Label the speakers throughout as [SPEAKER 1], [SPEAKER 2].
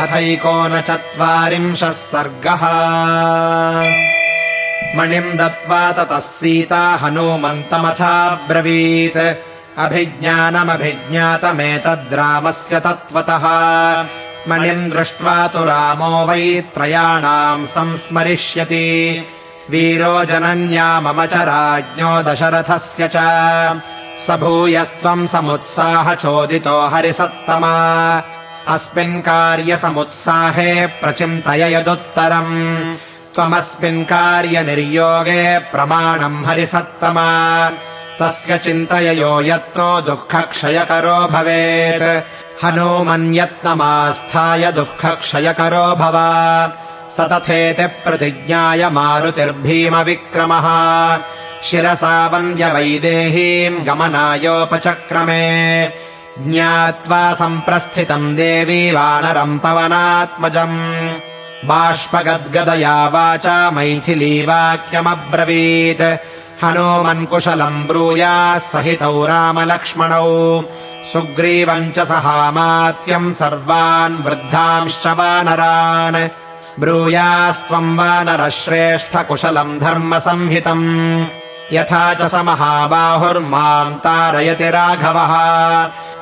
[SPEAKER 1] अथैकोनचत्वारिंशः सर्गः। मणिम् दत्त्वा ततः सीता हनूमन्तमथाब्रवीत्। अभिज्ञानमभिज्ञातमेतद्रामस्य तत्त्वतः। मणिम् दृष्ट्वा तु रामो वै त्रयाणाम् संस्मरिष्यति। वीरो जनन्या मम च राज्ञो दशरथस्य च। स भूयस्त्वम् समुत्साहचोदितो हरिसत्तमा अस्मिन् कार्यसमुत्साहे प्रचिन्तय यदुत्तरम् त्वमस्मिन् कार्यनिर्योगे प्रमाणम् हरिसत्तमा। तस्य चिन्तययो यत्नो दुःखक्षयकरो भवेत्। हनूमन्यत्नमास्थाय दुःखक्षयकरो भव। स तथेति प्रतिज्ञाय मारुतिर्भीमविक्रमः। शिरसा वन्द्यवैदेहीम् गमनायोपचक्रमे ज्ञात्वा सम्प्रस्थितम् देवी वानरम् पवनात्मजम्। बाष्पगद्गदया वाचा मैथिली वाक्यमब्रवीत् हनूमन्कुशलम् ब्रूयाः सहितौ रामलक्ष्मणौ। सुग्रीवम् च सहामात्यम् सर्वान् वृद्धांश्च वानरान्। ब्रूयास्त्वम् वानरः श्रेष्ठकुशलम् धर्मसंहितम्। यथा च स महाबाहुर्माम् तारयति राघवः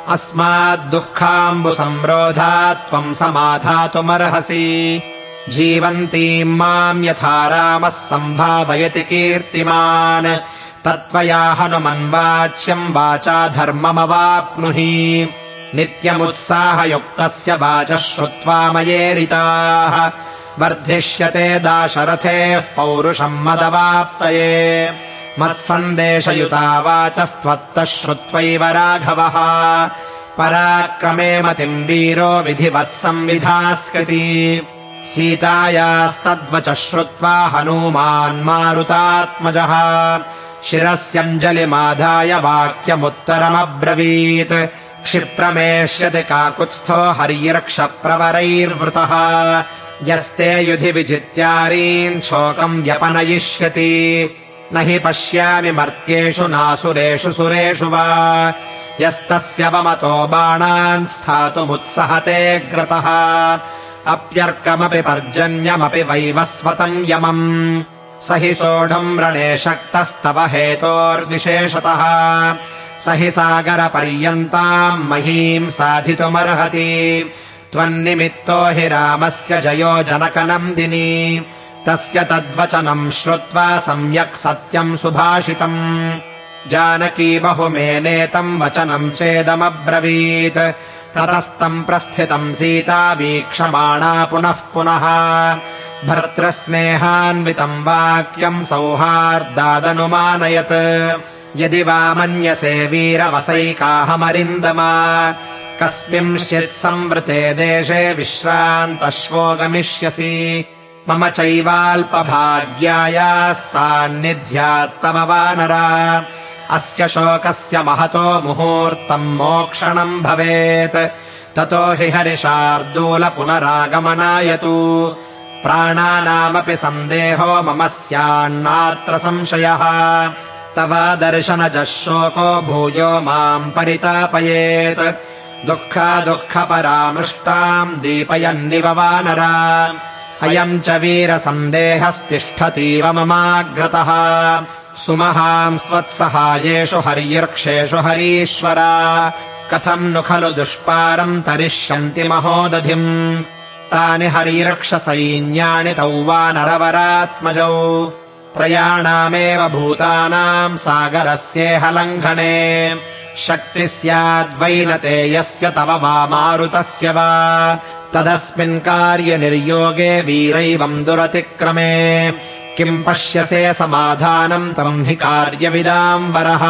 [SPEAKER 1] अस्माद्दुःखाम्बुसंरोधात् त्वम् समाधातुमर्हसि। जीवन्तीम् माम् यथा रामः सम्भावयति कीर्तिमान्। तत्त्वया हनुमन्वाच्यम् वाचा धर्ममवाप्नुहि। नित्यमुत्साहयुक्तस्य वाचः श्रुत्वा मयेरिताः। वर्धिष्यते दाशरथेः पौरुषम् मदवाप्तये मत्सन्देशयुता वाचस्त्वत्तः श्रुत्वैव राघवः। पराक्रमे मतिम् वीरो विधिवत्संविधास्यति। सीतायास्तद्वचः श्रुत्वा हनूमान् मारुतात्मजः। शिरस्यञ्जलिमाधाय वाक्यमुत्तरमब्रवीत्। क्षिप्रमेष्यति काकुत्स्थो हर्यर्क्षप्रवरैर्वृतः यस्ते युधि विजित्यारीन् शोकम् व्यपनयिष्यति न हि पश्यामि मर्त्येषु नासुरेषु सुरेषु वा। यस्तस्य वमतो बाणान् स्थातुमुत्सहते ग्रतः अप्यर्कमपि पर्जन्यमपि वैवस्वतम् यमम्। स हि सोढम् रणे शक्तस्तव हेतोर्विशेषतः। स हि सागरपर्यन्ताम् महीम् साधितुमर्हति। त्वन्निमित्तो हि रामस्य जयो जनकनन्दिनी तस्य तद्वचनम् श्रुत्वा सम्यक् सत्यम् सुभाषितम्। जानकी बहुमेनेतम् वचनम् चेदमब्रवीत्। ततस्तम् प्रस्थितम् सीता वीक्षमाणा पुनः पुनः। भर्तृस्नेहान्वितम् वाक्यम् सौहार्दादनुमानयत्। यदि वा मन्यसे वीरवसैकाहमरिन्दमा। कस्मिंश्चित् संवृते देशे विश्रान्तश्वो गमिष्यसि मम चैवाल्पभाग्यायाः सान्निध्यात्तव वानरा अस्य शोकस्य महतो मुहूर्तम् मोक्षणम् भवेत्। ततो हि हरिशार्दूल पुनरागमनाय तु प्राणानामपि सन्देहो मम स्यान्नात्र संशयः। तव दर्शनजः शोको भूयो माम् परितापयेत्। दुःखादुःखपरामृष्टाम् दीपयन्निव वानरा अयम् च वीरसन्देहस्तिष्ठतीव ममाग्रतः। सुमहांस्त्वत्सहायेषु हर्यर्क्षेषु हरीश्वरा। कथम् नु खलु दुष्पारम् तरिष्यन्ति महोदधिम्। तानि हरिरक्षसैन्यानि तौ वानरवरात्मजौ त्रयाणामेव भूतानाम् सागरस्येह लङ्घने शक्तिः स्याद्वैनते यस्य तव वा मारुतस्य वा तदस्मिन् कार्यनिर्योगे वीरैवम् दुरतिक्रमे। किम् पश्यसे समाधानम् तम् हि कार्यविदाम्बरः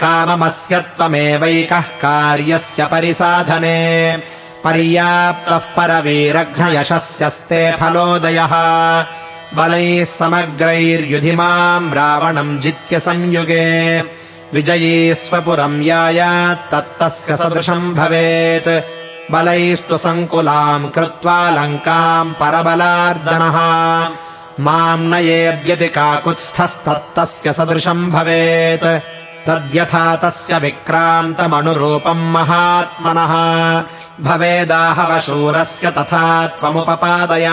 [SPEAKER 1] काममस्य त्वमेवैकः कार्यस्य परिसाधने। पर्याप्तः परवीरघ्नयशस्यस्ते फलोदयः। बलैः समग्रैर्युधि माम् रावणम् जित्य संयुगे। विजयी स्वपुरम् यायात्तत्तस्य सदृशम् भवेत् बलैस्तु सङ्कुलाम् कृत्वा लङ्काम् परबलार्दनः। माम् नयेद्यदि काकुत्स्थस्तत्तस्य सदृशम् भवेत्। तद्यथा तस्य विक्रान्तमनुरूपम् महात्मनः। भवेदाहवशूरस्य तथा त्वमुपपादय।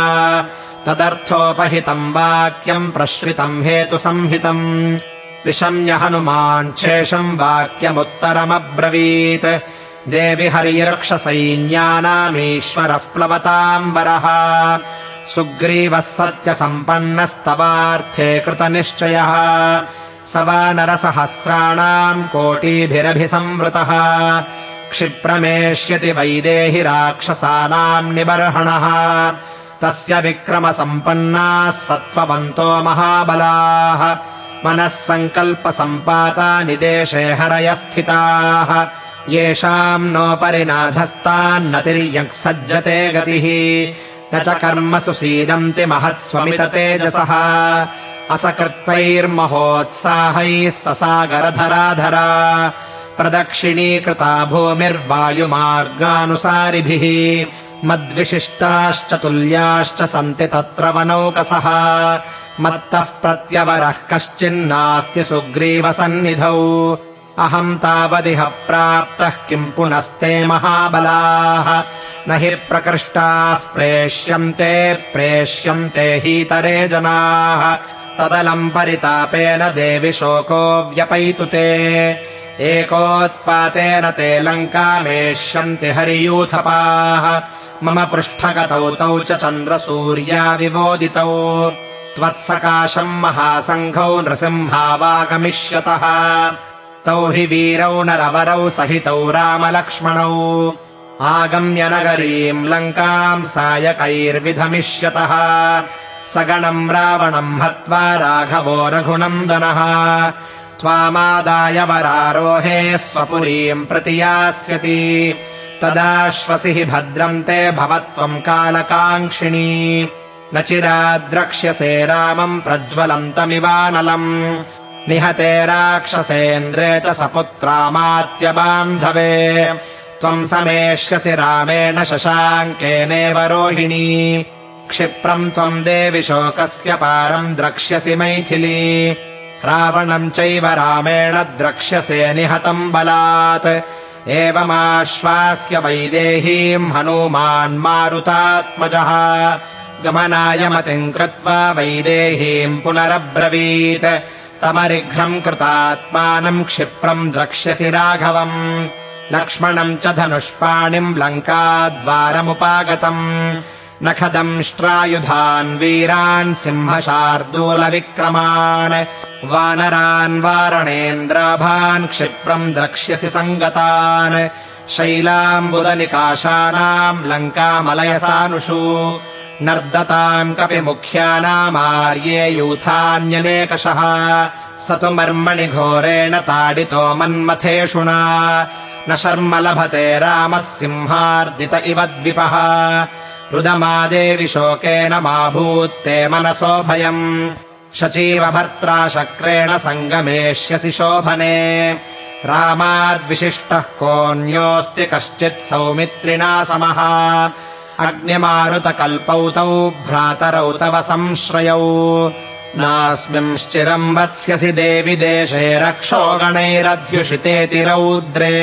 [SPEAKER 1] तदर्थोपहितम् वाक्यम् प्रश्रितम् हेतुसंहितम् विशम्य हनुमान् शेषम् वाक्यमुत्तरमब्रवीत् देवि हरिरक्षसैन्यानामीश्वरः प्लवताम्बरः सुग्रीवः सत्यसम्पन्नस्तवार्थे कृतनिश्चयः। स वा नरसहस्राणाम् कोटिभिरभिसंवृतः। क्षिप्रमेष्यति वैदेहि राक्षसानाम् निबर्हणः। तस्य विक्रमसम्पन्नाः सत्त्ववन्तो महाबलाः। मनः सङ्कल्पसम्पातानि देशे हरयस्थिताः येषाम् नोपरिनाधस्तान्नतिर्यक्सज्जते गतिः। न च कर्मसु सीदन्ति महत्स्वमित तेजसः असकृत्तैर्महोत्साहैः ससागरधराधरा। प्रदक्षिणीकृता भूमिर्वायुमार्गानुसारिभिः। मद्विशिष्टाश्च तुल्याश्च सन्ति तत्र वनौकसः। मत्तः प्रत्यवरः कश्चिन्नास्ति सुग्रीवसन्निधौ अहम् तावदिह प्राप्तः किम् पुनस्ते महाबलाः। न हि प्रकृष्टाः प्रेष्यन्ते प्रेष्यन्ते हीतरे जनाः। तदलम् परितापेन देवि शोको व्यपैतु ते। एकोत्पातेन ते लङ्कामेष्यन्ति हरियूथपाः। मम पृष्ठगतौ तौ च चन्द्रसूर्या विवोदितौ त्वत्सकाशम् महासङ्घौ नृसिंहावागमिष्यतः तौ हि वीरौ नरवरौ सहितौ रामलक्ष्मणौ। आगम्य नगरीम् लङ्काम् सायकैर्विधमिष्यतः। सगणम् रावणम् हत्वा राघवो रघुनन्दनः। त्वामादाय वरारोहे स्वपुरीम् प्रति यास्यति। तदाश्वसि भद्रम् ते भवत्वम् कालकाङ्क्षिणी। न चिराद्रक्ष्यसे रामम् प्रज्वलन्तमिवानलम् निहते राक्षसेन्द्रे च सपुत्रामात्यबान्धवे। त्वम् समेष्यसि रामेण शशाङ्केनेव रोहिणी। क्षिप्रम् त्वम् देवि शोकस्य पारम् द्रक्ष्यसि मैथिली। रावणम् चैव रामेण द्रक्ष्यसे निहतम् बलात्। एवमाश्वास्य वैदेहीम् हनूमान् मारुतात्मजः। गमनाय मतिम् कृत्वा वैदेहीम् पुनरब्रवीत् तमरिघ्रम् कृतात्मानम् क्षिप्रम् द्रक्ष्यसि राघवम्। लक्ष्मणम् च धनुष्पाणिम् लङ्काद्वारमुपागतम्। नखदंष्ट्रायुधान् वीरान् सिंहशार्दूलविक्रमान्। वानरान् वारणेन्द्राभान् क्षिप्रम् द्रक्ष्यसि सङ्गतान्। शैलाम्बुदनिकाशानाम् लङ्कामलयसानुषु नर्दताम् कपिमुख्यानामार्ये यूथान्यनेकषः स तु मर्मणि घोरेण ताडितो मन्मथेषुणा। न शर्म लभते रामः सिंहार्दित इव द्विपः। रुदमादेवि शोकेन मा भूत्ते मनसो भयम् शचीव भर्त्रा शक्रेण सङ्गमेष्यसि शोभने। रामाद्विशिष्टः कोऽन्योऽस्ति कश्चित् सौमित्रिणा समः अग्निमारुतकल्पौ तौ भ्रातरौ तव संश्रयौ। नास्मिंश्चिरम् वत्स्यसि देवि देशे रक्षोगणैरध्युषितेति रौद्रे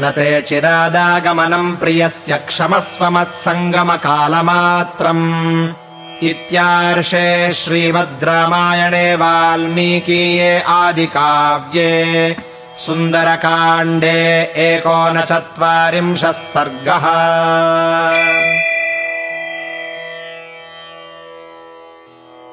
[SPEAKER 1] न ते चिरादागमनम् प्रियस्य क्षमस्व मत्सङ्गमकालमात्रम् इत्यार्षे श्रीमद् रामायणे वाल्मीकीये आदिकाव्ये सुन्दरकाण्डे एकोनचत्वारिंशः सर्गः